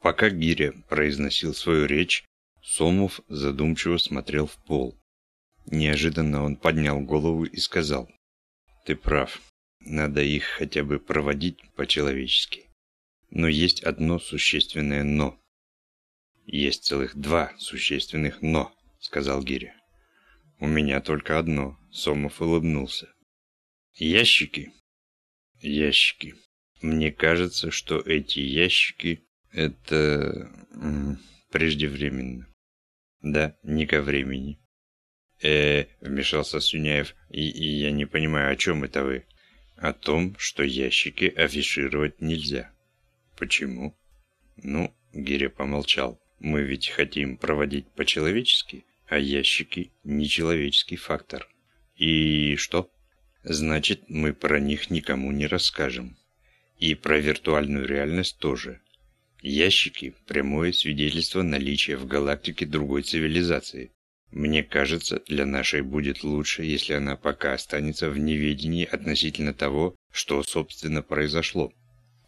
Пока Гиря произносил свою речь, Сомов задумчиво смотрел в пол. Неожиданно он поднял голову и сказал. «Ты прав. Надо их хотя бы проводить по-человечески. Но есть одно существенное «но». «Есть целых два существенных «но», — сказал Гиря. «У меня только одно», — Сомов улыбнулся. «Ящики?» «Ящики. Мне кажется, что эти ящики — это... преждевременно. Да, не ко времени». «Э, — вмешался Сюняев, и, и я не понимаю, о чем это вы?» «О том, что ящики афишировать нельзя». «Почему?» «Ну, — Гиря помолчал, — мы ведь хотим проводить по-человечески, а ящики – нечеловеческий фактор. И что? Значит, мы про них никому не расскажем. И про виртуальную реальность тоже. Ящики – прямое свидетельство наличия в галактике другой цивилизации. Мне кажется, для нашей будет лучше, если она пока останется в неведении относительно того, что, собственно, произошло.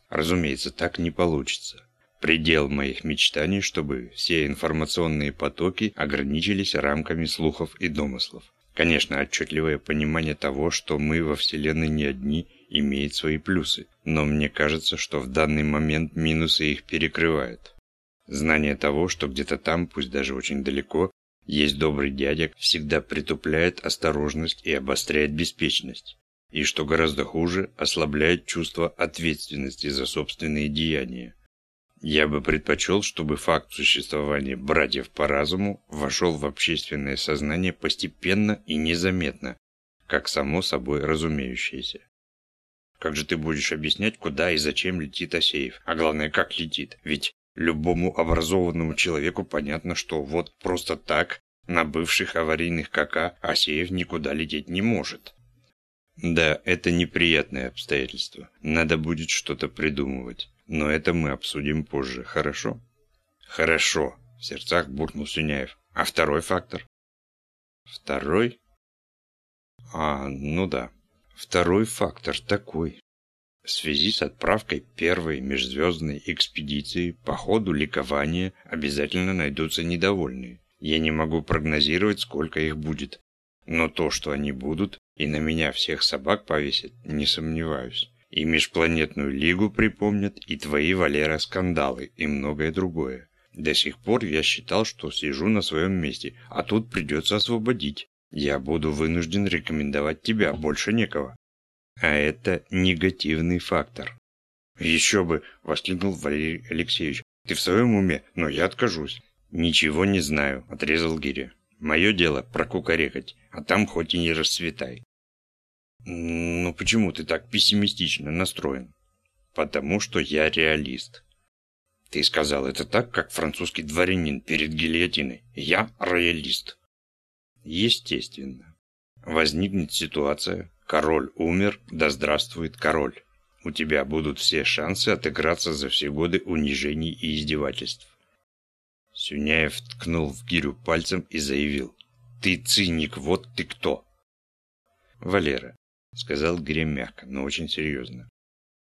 Разумеется, так не получится. Предел моих мечтаний, чтобы все информационные потоки ограничились рамками слухов и домыслов. Конечно, отчетливое понимание того, что мы во Вселенной не одни, имеет свои плюсы, но мне кажется, что в данный момент минусы их перекрывают. Знание того, что где-то там, пусть даже очень далеко, есть добрый дядя, всегда притупляет осторожность и обостряет беспечность. И что гораздо хуже, ослабляет чувство ответственности за собственные деяния. Я бы предпочел, чтобы факт существования братьев по разуму вошел в общественное сознание постепенно и незаметно, как само собой разумеющееся. Как же ты будешь объяснять, куда и зачем летит Асеев? А главное, как летит? Ведь любому образованному человеку понятно, что вот просто так на бывших аварийных КК Асеев никуда лететь не может. Да, это неприятное обстоятельство. Надо будет что-то придумывать. Но это мы обсудим позже, хорошо? Хорошо, в сердцах буркнул Сюняев. А второй фактор? Второй? А, ну да. Второй фактор такой. В связи с отправкой первой межзвездной экспедиции по ходу ликования обязательно найдутся недовольные. Я не могу прогнозировать, сколько их будет. Но то, что они будут, и на меня всех собак повесят, не сомневаюсь. И межпланетную лигу припомнят, и твои, Валера, скандалы, и многое другое. До сих пор я считал, что сижу на своем месте, а тут придется освободить. Я буду вынужден рекомендовать тебя, больше некого. А это негативный фактор. Еще бы, воскликнул Валерий Алексеевич. Ты в своем уме, но я откажусь. Ничего не знаю, отрезал Гиря. Мое дело прокукарекать, а там хоть и не расцветай. «Ну почему ты так пессимистично настроен?» «Потому что я реалист». «Ты сказал это так, как французский дворянин перед гильотиной. Я роялист». «Естественно. Возникнет ситуация, король умер, да здравствует король. У тебя будут все шансы отыграться за все годы унижений и издевательств». Сюняев ткнул в гирю пальцем и заявил. «Ты циник, вот ты кто!» «Валера, — сказал Грем мягко, но очень серьезно.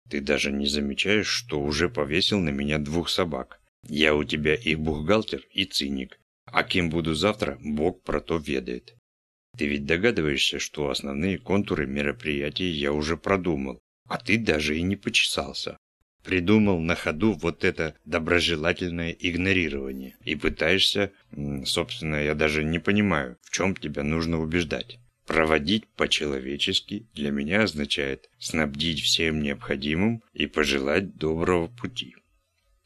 «Ты даже не замечаешь, что уже повесил на меня двух собак. Я у тебя и бухгалтер, и циник. А кем буду завтра, Бог про то ведает. Ты ведь догадываешься, что основные контуры мероприятия я уже продумал, а ты даже и не почесался. Придумал на ходу вот это доброжелательное игнорирование. И пытаешься, собственно, я даже не понимаю, в чем тебя нужно убеждать. Проводить по-человечески для меня означает снабдить всем необходимым и пожелать доброго пути.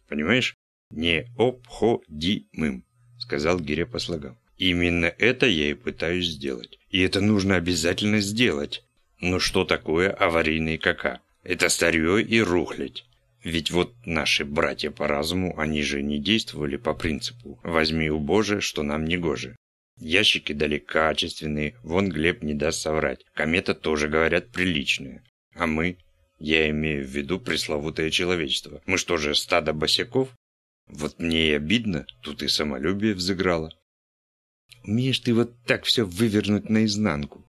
Понимаешь? Необходимым, сказал Гиря по слогам. Именно это я и пытаюсь сделать. И это нужно обязательно сделать. Но что такое аварийный КК? Это старье и рухлядь. Ведь вот наши братья по разуму, они же не действовали по принципу «возьми у Божия, что нам не гоже». Ящики дали качественные, вон Глеб не даст соврать. Комета тоже, говорят, приличная. А мы? Я имею в виду пресловутое человечество. Мы что же, стадо босяков? Вот мне и обидно, тут и самолюбие взыграло. Умеешь ты вот так все вывернуть наизнанку?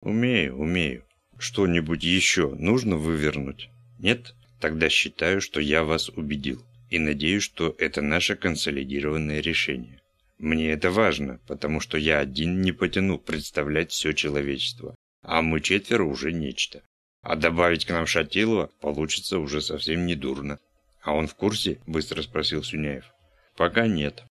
Умею, умею. Что-нибудь еще нужно вывернуть? Нет? Тогда считаю, что я вас убедил. и надеюсь, что это наше консолидированное решение. Мне это важно, потому что я один не потяну представлять все человечество, а мы четверо уже нечто. А добавить к нам Шатилова получится уже совсем не дурно. А он в курсе? Быстро спросил Сюняев. Пока нет.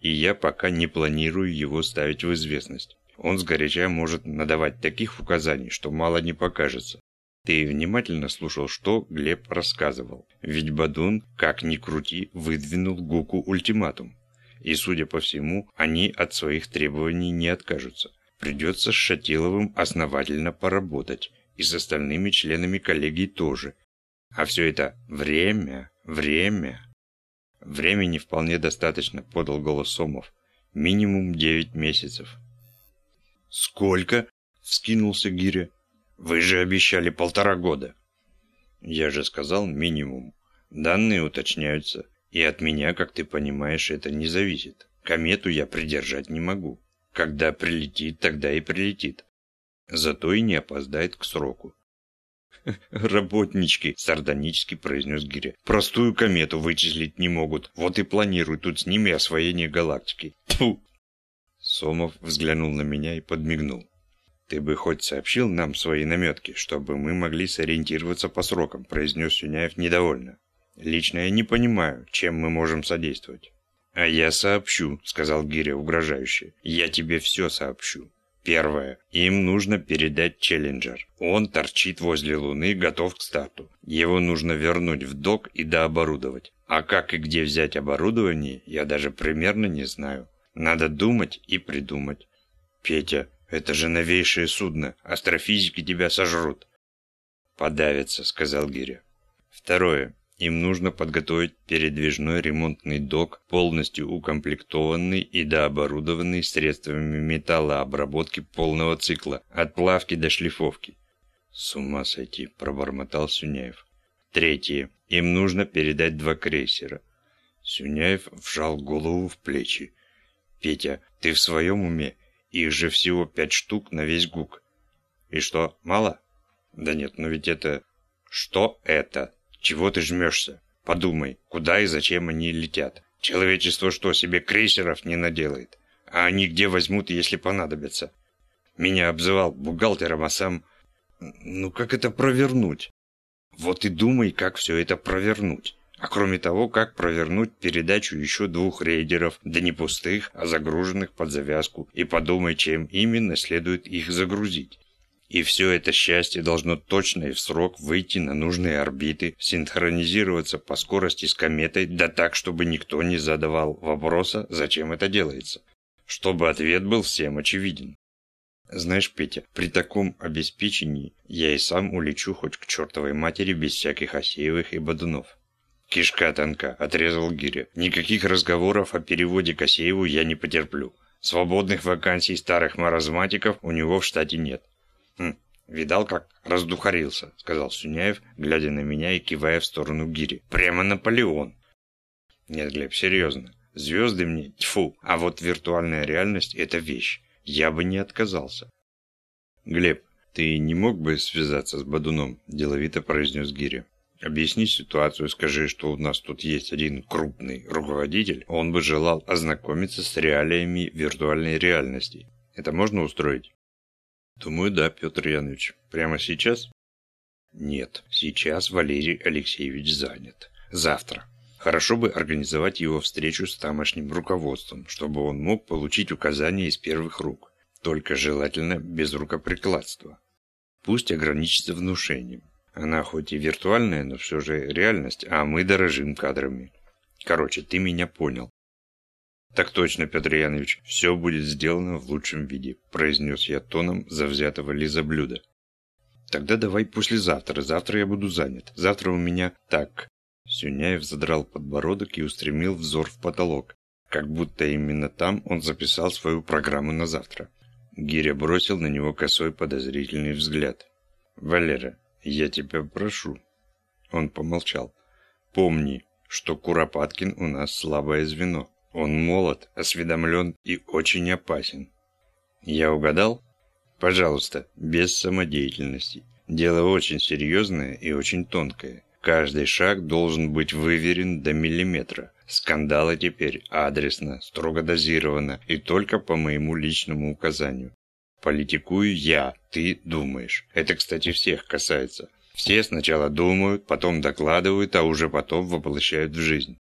И я пока не планирую его ставить в известность. Он сгоряча может надавать таких указаний, что мало не покажется. Ты внимательно слушал, что Глеб рассказывал. Ведь Бадун, как ни крути, выдвинул Гуку ультиматум. И, судя по всему, они от своих требований не откажутся. Придется с Шатиловым основательно поработать. И с остальными членами коллегии тоже. А все это время, время. Времени вполне достаточно, подал голос Сомов. Минимум девять месяцев. «Сколько?» – вскинулся Гиря. «Вы же обещали полтора года». «Я же сказал минимум. Данные уточняются. И от меня, как ты понимаешь, это не зависит. Комету я придержать не могу. Когда прилетит, тогда и прилетит. Зато и не опоздает к сроку. «Работнички», – сардонически произнес Гиря. «Простую комету вычислить не могут. Вот и планируют тут с ними освоение галактики. Тьфу!» Сомов взглянул на меня и подмигнул. «Ты бы хоть сообщил нам свои наметки, чтобы мы могли сориентироваться по срокам», произнес Сюняев недовольно. «Лично я не понимаю, чем мы можем содействовать». «А я сообщу», — сказал Гиря угрожающе. «Я тебе все сообщу. Первое. Им нужно передать Челленджер. Он торчит возле Луны, готов к старту. Его нужно вернуть в док и дооборудовать. А как и где взять оборудование, я даже примерно не знаю. Надо думать и придумать. Петя, это же новейшее судно. Астрофизики тебя сожрут. Подавятся, сказал Гиря. Второе. Им нужно подготовить передвижной ремонтный док, полностью укомплектованный и дооборудованный средствами металлообработки полного цикла, от плавки до шлифовки. «С ума сойти», – пробормотал Сюняев. Третье. Им нужно передать два крейсера. Сюняев вжал голову в плечи. Петя, ты в своем уме? Их же всего пять штук на весь ГУК. И что, мало? Да нет, но ведь это... Что это? Чего ты жмешься? Подумай, куда и зачем они летят. Человечество что, себе крейсеров не наделает? А они где возьмут, если понадобятся? Меня обзывал бухгалтером, а сам... Ну как это провернуть? Вот и думай, как все это провернуть. А кроме того, как провернуть передачу еще двух рейдеров, да не пустых, а загруженных под завязку, и подумай, чем именно следует их загрузить. И все это счастье должно точно и в срок выйти на нужные орбиты, синхронизироваться по скорости с кометой, да так, чтобы никто не задавал вопроса, зачем это делается. Чтобы ответ был всем очевиден. Знаешь, Петя, при таком обеспечении я и сам улечу хоть к чертовой матери без всяких Асеевых и Бодунов. «Кишка тонка», — отрезал Гиря. «Никаких разговоров о переводе к Асееву я не потерплю. Свободных вакансий старых маразматиков у него в штате нет». «Хм, видал, как раздухарился», — сказал Сюняев, глядя на меня и кивая в сторону Гири. «Прямо Наполеон». «Нет, Глеб, серьезно. Звезды мне, тьфу, а вот виртуальная реальность — это вещь. Я бы не отказался». «Глеб, ты не мог бы связаться с Бадуном?» – деловито произнес Гиря. Объясни ситуацию, скажи, что у нас тут есть один крупный руководитель, он бы желал ознакомиться с реалиями виртуальной реальности. Это можно устроить? Думаю, да, Петр Янович. Прямо сейчас? Нет, сейчас Валерий Алексеевич занят. Завтра. Хорошо бы организовать его встречу с тамошним руководством, чтобы он мог получить указания из первых рук. Только желательно без рукоприкладства. Пусть ограничится внушением. Она хоть и виртуальная, но все же реальность, а мы дорожим кадрами. Короче, ты меня понял. Так точно, Петр Янович, все будет сделано в лучшем виде, произнес я тоном завзятого лизоблюда. Тогда давай послезавтра, завтра я буду занят. Завтра у меня так. Сюняев задрал подбородок и устремил взор в потолок, как будто именно там он записал свою программу на завтра. Гиря бросил на него косой подозрительный взгляд. «Валера, я тебя прошу». Он помолчал. «Помни, что Куропаткин у нас слабое звено. Он молод, осведомлен и очень опасен». «Я угадал?» «Пожалуйста, без самодеятельности. Дело очень серьезное и очень тонкое. Каждый шаг должен быть выверен до миллиметра. Скандалы теперь адресно, строго дозировано и только по моему личному указанию. Политикую я, ты думаешь. Это, кстати, всех касается. Все сначала думают, потом докладывают, а уже потом воплощают в жизнь.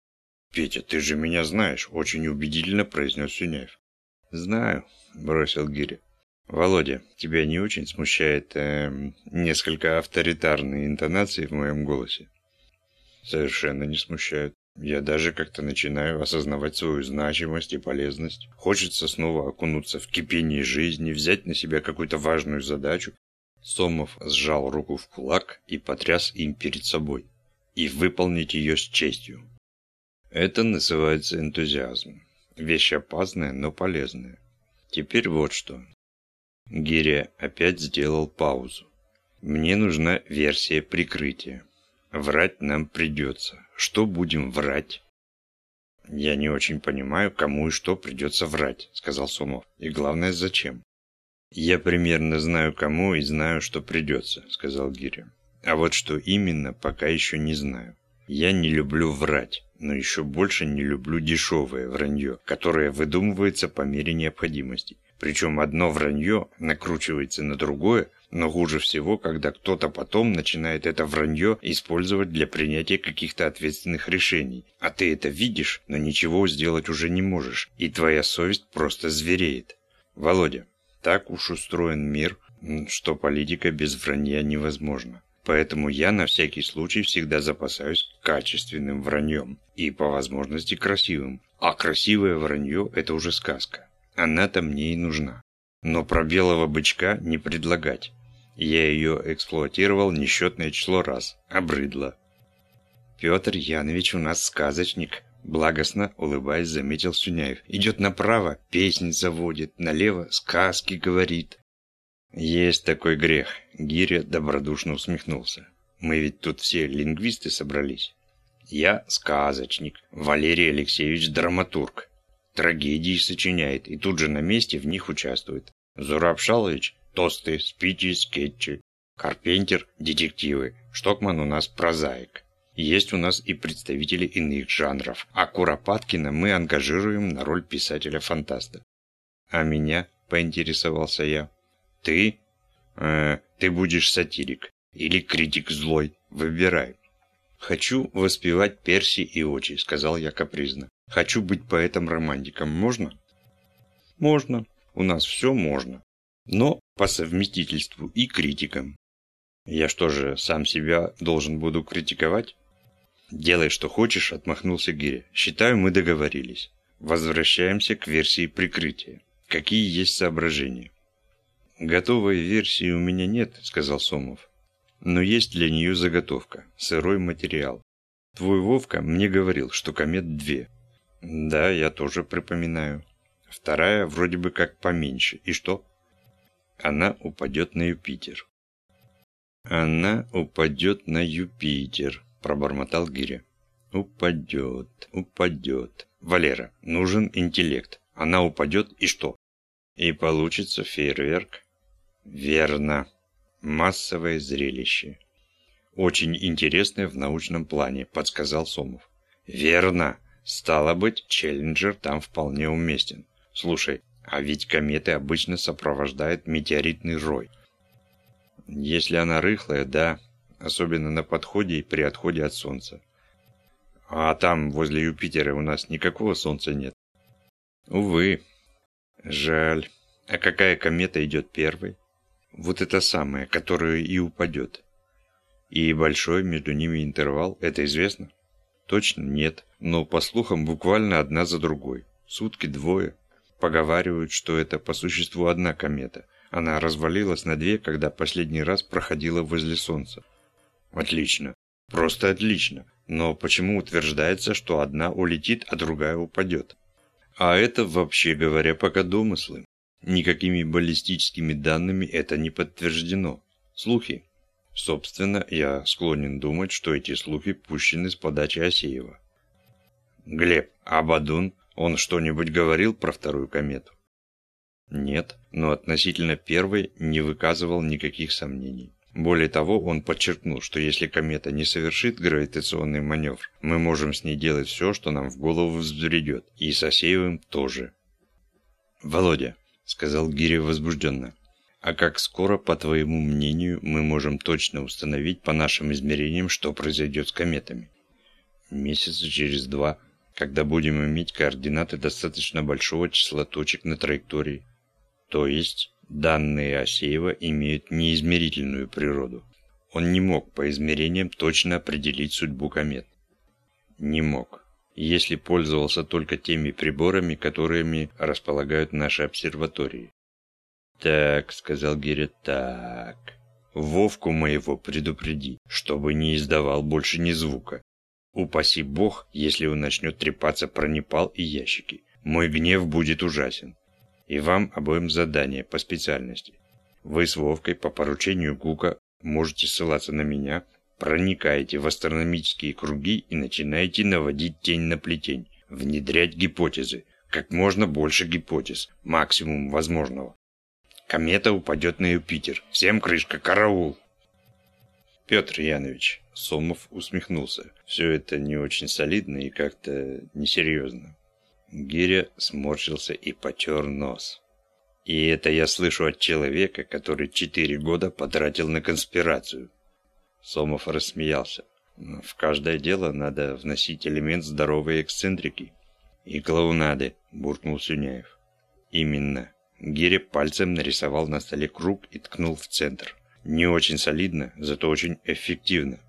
«Петя, ты же меня знаешь», – очень убедительно произнес Сюняев. «Знаю», – бросил Гиря. «Володя, тебя не очень смущает э, несколько авторитарные интонации в моем голосе?» «Совершенно не смущают. Я даже как-то начинаю осознавать свою значимость и полезность. Хочется снова окунуться в кипение жизни, взять на себя какую-то важную задачу». Сомов сжал руку в кулак и потряс им перед собой. «И выполнить ее с честью». Это называется энтузиазм. Вещь опасная, но полезная. Теперь вот что. Гиря опять сделал паузу. Мне нужна версия прикрытия. Врать нам придется. Что будем врать? Я не очень понимаю, кому и что придется врать, сказал Сомов. И главное, зачем? Я примерно знаю, кому и знаю, что придется, сказал Гиря. А вот что именно, пока еще не знаю. Я не люблю врать, но еще больше не люблю дешевое вранье, которое выдумывается по мере необходимости. Причем одно вранье накручивается на другое, но хуже всего, когда кто-то потом начинает это вранье использовать для принятия каких-то ответственных решений. А ты это видишь, но ничего сделать уже не можешь, и твоя совесть просто звереет. Володя, так уж устроен мир, что политика без вранья невозможна. Поэтому я на всякий случай всегда запасаюсь качественным враньем. И по возможности красивым. А красивое вранье – это уже сказка. Она-то мне и нужна. Но про белого бычка не предлагать. Я ее эксплуатировал несчетное число раз. Обрыдло. Петр Янович у нас сказочник. Благостно, улыбаясь, заметил Сюняев. Идет направо, песни заводит, налево сказки говорит. Есть такой грех. Гиря добродушно усмехнулся. Мы ведь тут все лингвисты собрались. Я сказочник, Валерий Алексеевич драматург трагедии сочиняет и тут же на месте в них участвует. Зураб Шалович – тосты, спичи, скетчи. Карпентер – детективы. Штокман у нас прозаик. Есть у нас и представители иных жанров, а Куропаткина мы ангажируем на роль писателя-фантаста. А меня, поинтересовался я. Ты? Э, ты будешь сатирик. Или критик злой. Выбирай. Хочу воспевать Перси и очи, сказал я капризно. Хочу быть поэтом-романтиком. Можно? Можно. У нас все можно. Но по совместительству и критиком. Я что же, сам себя должен буду критиковать? Делай, что хочешь, отмахнулся Гиря. Считаю, мы договорились. Возвращаемся к версии прикрытия. Какие есть соображения? Готовой версии у меня нет, сказал Сомов. Но есть для нее заготовка, сырой материал. Твой Вовка мне говорил, что комет две. Да, я тоже припоминаю. Вторая вроде бы как поменьше. И что? Она упадет на Юпитер. Она упадет на Юпитер, пробормотал Гиря. Упадет, упадет. Валера, нужен интеллект. Она упадет и что? И получится фейерверк. Верно. Массовое зрелище. Очень интересное в научном плане, подсказал Сомов. Верно. Стало быть, Челленджер там вполне уместен. Слушай, а ведь кометы обычно сопровождает метеоритный рой. Если она рыхлая, да, особенно на подходе и при отходе от Солнца. А там, возле Юпитера, у нас никакого Солнца нет. Увы. Жаль. А какая комета идет первой? Вот это самая, которая и упадет. И большой между ними интервал, это известно? Точно нет, но по слухам буквально одна за другой. Сутки двое. Поговаривают, что это по существу одна комета. Она развалилась на две, когда последний раз проходила возле Солнца. Отлично. Просто отлично. Но почему утверждается, что одна улетит, а другая упадет? А это, вообще говоря, пока домыслы. Никакими баллистическими данными это не подтверждено. Слухи. Собственно, я склонен думать, что эти слухи пущены с подачи Асеева. Глеб, а Бадун, он что-нибудь говорил про вторую комету? Нет, но относительно первой не выказывал никаких сомнений. Более того, он подчеркнул, что если комета не совершит гравитационный маневр, мы можем с ней делать все, что нам в голову взбредет, и с Асеевым тоже. «Володя», — сказал Гиря возбужденно, — «а как скоро, по твоему мнению, мы можем точно установить по нашим измерениям, что произойдет с кометами?» «Месяца через два, когда будем иметь координаты достаточно большого числа точек на траектории. То есть Данные Асеева имеют неизмерительную природу. Он не мог по измерениям точно определить судьбу комет. Не мог. Если пользовался только теми приборами, которыми располагают наши обсерватории. «Так», — сказал Геря, — «так. Вовку моего предупреди, чтобы не издавал больше ни звука. Упаси бог, если он начнет трепаться про Непал и ящики. Мой гнев будет ужасен. И вам обоим задание по специальности. Вы с Вовкой по поручению Гука можете ссылаться на меня, проникаете в астрономические круги и начинаете наводить тень на плетень, внедрять гипотезы. Как можно больше гипотез, максимум возможного. Комета упадет на Юпитер. Всем крышка, караул! Петр Янович, Сомов усмехнулся. Все это не очень солидно и как-то несерьезно. Гиря сморщился и потер нос. И это я слышу от человека, который четыре года потратил на конспирацию. Сомов рассмеялся. В каждое дело надо вносить элемент здоровой эксцентрики. И клоунады, буркнул Сюняев. Именно. Гиря пальцем нарисовал на столе круг и ткнул в центр. Не очень солидно, зато очень эффективно.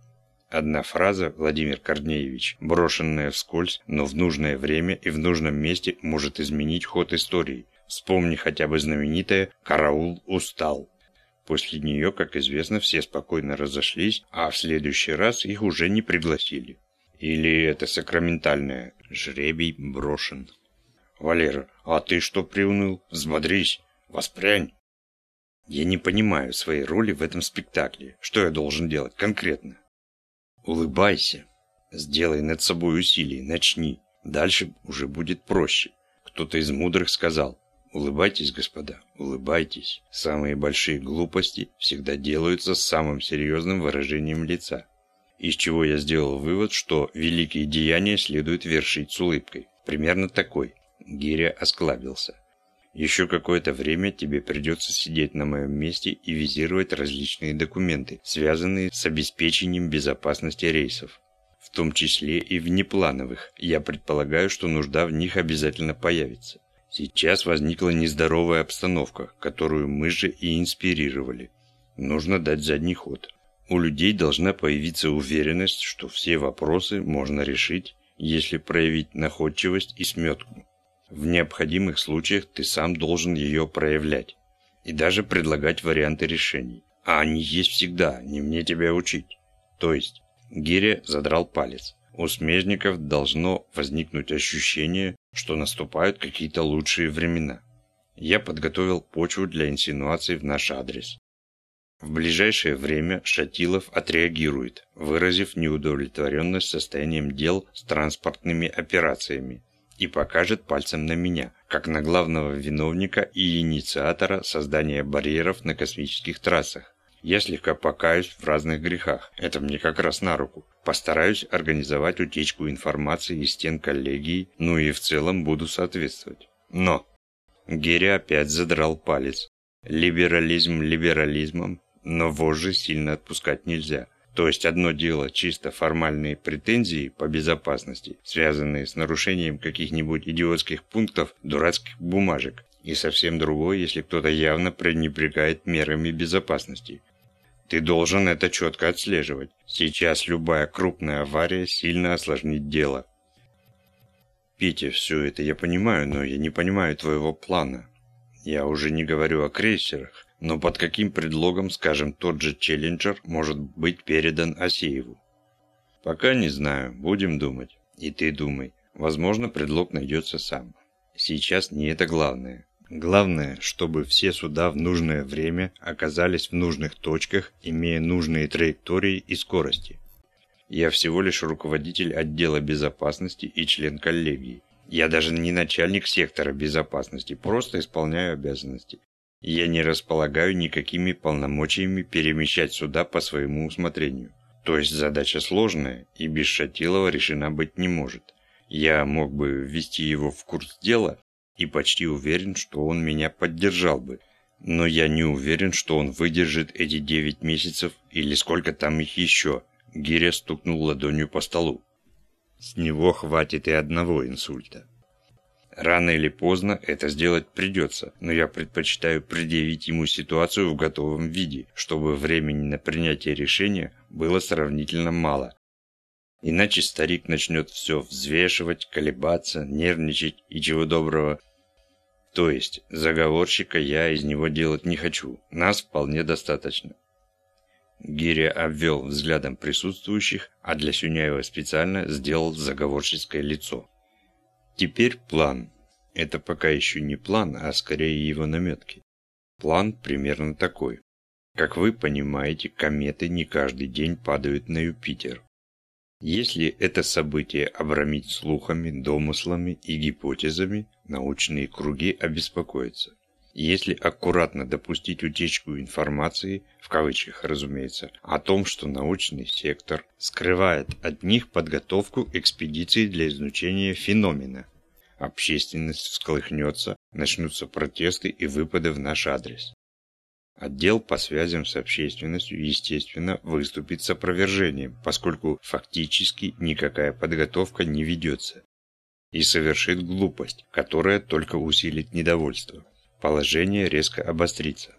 Одна фраза, Владимир Корнеевич, брошенная вскользь, но в нужное время и в нужном месте может изменить ход истории. Вспомни хотя бы знаменитое «Караул устал». После нее, как известно, все спокойно разошлись, а в следующий раз их уже не пригласили. Или это сакраментальное «Жребий брошен». «Валера, а ты что приуныл? Взбодрись! Воспрянь!» «Я не понимаю своей роли в этом спектакле. Что я должен делать конкретно?» Улыбайся. Сделай над собой усилие, начни. Дальше уже будет проще. Кто-то из мудрых сказал, улыбайтесь, господа, улыбайтесь. Самые большие глупости всегда делаются с самым серьезным выражением лица. Из чего я сделал вывод, что великие деяния следует вершить с улыбкой. Примерно такой. Гиря осклабился. Еще какое-то время тебе придется сидеть на моем месте и визировать различные документы, связанные с обеспечением безопасности рейсов. В том числе и внеплановых. Я предполагаю, что нужда в них обязательно появится. Сейчас возникла нездоровая обстановка, которую мы же и инспирировали. Нужно дать задний ход. У людей должна появиться уверенность, что все вопросы можно решить, если проявить находчивость и сметку. В необходимых случаях ты сам должен ее проявлять и даже предлагать варианты решений. А они есть всегда, не мне тебя учить. То есть, Гиря задрал палец. У смежников должно возникнуть ощущение, что наступают какие-то лучшие времена. Я подготовил почву для инсинуаций в наш адрес. В ближайшее время Шатилов отреагирует, выразив неудовлетворенность состоянием дел с транспортными операциями и покажет пальцем на меня, как на главного виновника и инициатора создания барьеров на космических трассах. Я слегка покаюсь в разных грехах, это мне как раз на руку. Постараюсь организовать утечку информации из стен коллегии, ну и в целом буду соответствовать. Но! Герри опять задрал палец. Либерализм либерализмом, но вожжи сильно отпускать нельзя. То есть одно дело чисто формальные претензии по безопасности, связанные с нарушением каких-нибудь идиотских пунктов дурацких бумажек, и совсем другое, если кто-то явно пренебрегает мерами безопасности. Ты должен это четко отслеживать. Сейчас любая крупная авария сильно осложнит дело. Петя, все это я понимаю, но я не понимаю твоего плана. Я уже не говорю о крейсерах. Но под каким предлогом, скажем, тот же Челленджер может быть передан Асееву? Пока не знаю, будем думать. И ты думай. Возможно, предлог найдется сам. Сейчас не это главное. Главное, чтобы все суда в нужное время оказались в нужных точках, имея нужные траектории и скорости. Я всего лишь руководитель отдела безопасности и член коллегии. Я даже не начальник сектора безопасности, просто исполняю обязанности. Я не располагаю никакими полномочиями перемещать суда по своему усмотрению. То есть задача сложная и без Шатилова решена быть не может. Я мог бы ввести его в курс дела и почти уверен, что он меня поддержал бы. Но я не уверен, что он выдержит эти девять месяцев или сколько там их еще. Гиря стукнул ладонью по столу. С него хватит и одного инсульта. Рано или поздно это сделать придется, но я предпочитаю предъявить ему ситуацию в готовом виде, чтобы времени на принятие решения было сравнительно мало. Иначе старик начнет все взвешивать, колебаться, нервничать и чего доброго. То есть, заговорщика я из него делать не хочу, нас вполне достаточно. Гиря обвел взглядом присутствующих, а для Сюняева специально сделал заговорческое лицо. Теперь план. Это пока еще не план, а скорее его наметки. План примерно такой. Как вы понимаете, кометы не каждый день падают на Юпитер. Если это событие обрамить слухами, домыслами и гипотезами, научные круги обеспокоятся. Если аккуратно допустить утечку информации, в кавычках разумеется, о том, что научный сектор скрывает от них подготовку экспедиции для изучения феномена, общественность всколыхнется, начнутся протесты и выпады в наш адрес. Отдел по связям с общественностью, естественно, выступит с опровержением, поскольку фактически никакая подготовка не ведется. И совершит глупость, которая только усилит недовольство положение резко обострится.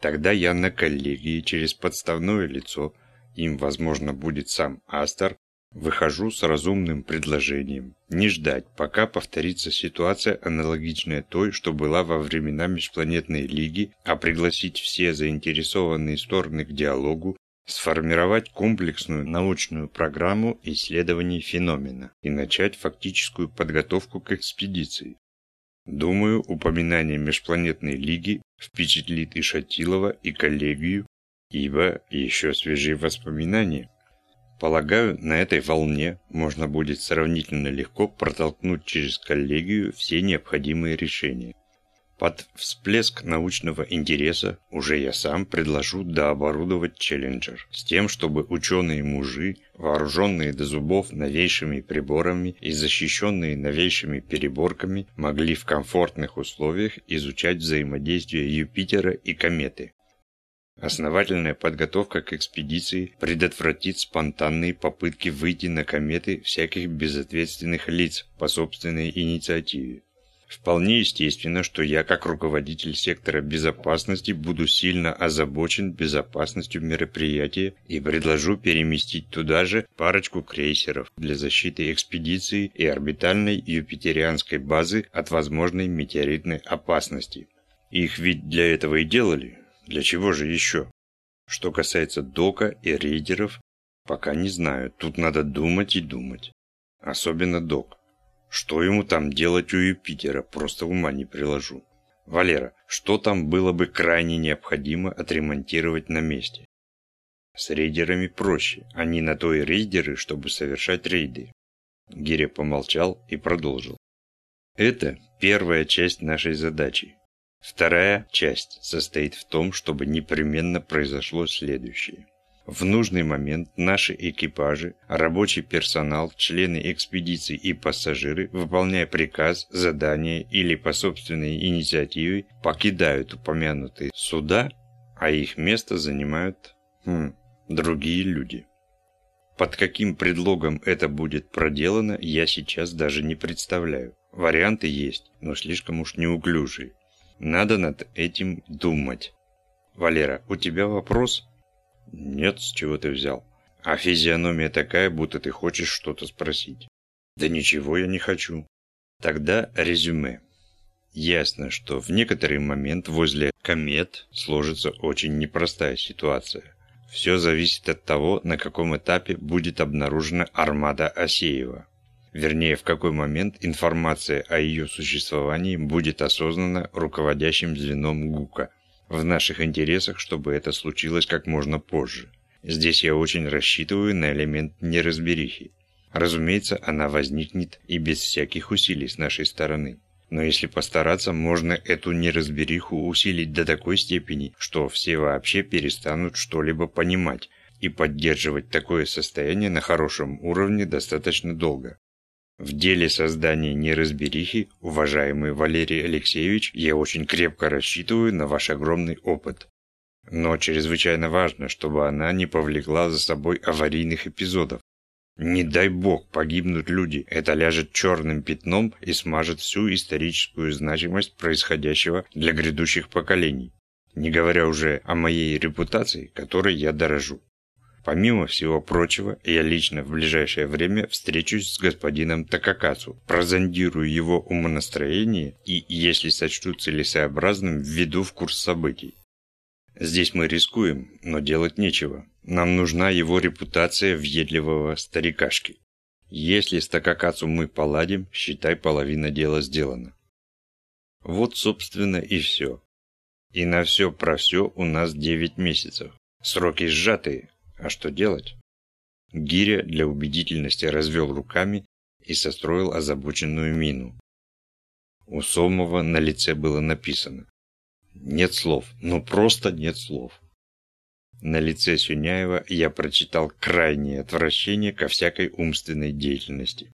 Тогда я на коллегии через подставное лицо, им, возможно, будет сам Астер, выхожу с разумным предложением. Не ждать, пока повторится ситуация, аналогичная той, что была во времена Межпланетной Лиги, а пригласить все заинтересованные стороны к диалогу, сформировать комплексную научную программу исследований феномена и начать фактическую подготовку к экспедиции. Думаю, упоминание Межпланетной Лиги впечатлит и Шатилова, и коллегию, ибо еще свежие воспоминания. Полагаю, на этой волне можно будет сравнительно легко протолкнуть через коллегию все необходимые решения. Под всплеск научного интереса уже я сам предложу дооборудовать Челленджер с тем, чтобы ученые-мужи, вооруженные до зубов новейшими приборами и защищенные новейшими переборками, могли в комфортных условиях изучать взаимодействие Юпитера и кометы. Основательная подготовка к экспедиции предотвратит спонтанные попытки выйти на кометы всяких безответственных лиц по собственной инициативе. Вполне естественно, что я, как руководитель сектора безопасности, буду сильно озабочен безопасностью мероприятия и предложу переместить туда же парочку крейсеров для защиты экспедиции и орбитальной юпитерианской базы от возможной метеоритной опасности. Их ведь для этого и делали. Для чего же еще? Что касается дока и рейдеров, пока не знаю. Тут надо думать и думать. Особенно док. Что ему там делать у Юпитера, просто ума не приложу. Валера, что там было бы крайне необходимо отремонтировать на месте? С рейдерами проще, они на то и рейдеры, чтобы совершать рейды. Гиря помолчал и продолжил. Это первая часть нашей задачи. Вторая часть состоит в том, чтобы непременно произошло следующее. В нужный момент наши экипажи, рабочий персонал, члены экспедиции и пассажиры, выполняя приказ, задание или по собственной инициативе, покидают упомянутые суда, а их место занимают хм, другие люди. Под каким предлогом это будет проделано, я сейчас даже не представляю. Варианты есть, но слишком уж неуклюжие. Надо над этим думать. Валера, у тебя вопрос? Нет, с чего ты взял? А физиономия такая, будто ты хочешь что-то спросить. Да ничего я не хочу. Тогда резюме. Ясно, что в некоторый момент возле комет сложится очень непростая ситуация. Все зависит от того, на каком этапе будет обнаружена армада Асеева. Вернее, в какой момент информация о ее существовании будет осознана руководящим звеном ГУКа – в наших интересах, чтобы это случилось как можно позже. Здесь я очень рассчитываю на элемент неразберихи. Разумеется, она возникнет и без всяких усилий с нашей стороны. Но если постараться, можно эту неразбериху усилить до такой степени, что все вообще перестанут что-либо понимать и поддерживать такое состояние на хорошем уровне достаточно долго. В деле создания неразберихи, уважаемый Валерий Алексеевич, я очень крепко рассчитываю на ваш огромный опыт. Но чрезвычайно важно, чтобы она не повлекла за собой аварийных эпизодов, не дай бог погибнут люди, это ляжет черным пятном и смажет всю историческую значимость происходящего для грядущих поколений, не говоря уже о моей репутации, которой я дорожу. Помимо всего прочего, я лично в ближайшее время встречусь с господином Такакацу, прозондирую его умонастроение и, если сочту целесообразным, введу в курс событий. Здесь мы рискуем, но делать нечего. Нам нужна его репутация въедливого старикашки. Если с Такакацу мы поладим, считай, половина дела сделана. Вот, собственно, и все. И на все про все у нас 9 месяцев. Сроки сжатые, а что делать? Гиря для убедительности развел руками и состроил озабоченную мину. У Сомова на лице было написано нет слов, ну просто нет слов. На лице Сюняева я прочитал крайнее отвращение ко всякой умственной деятельности.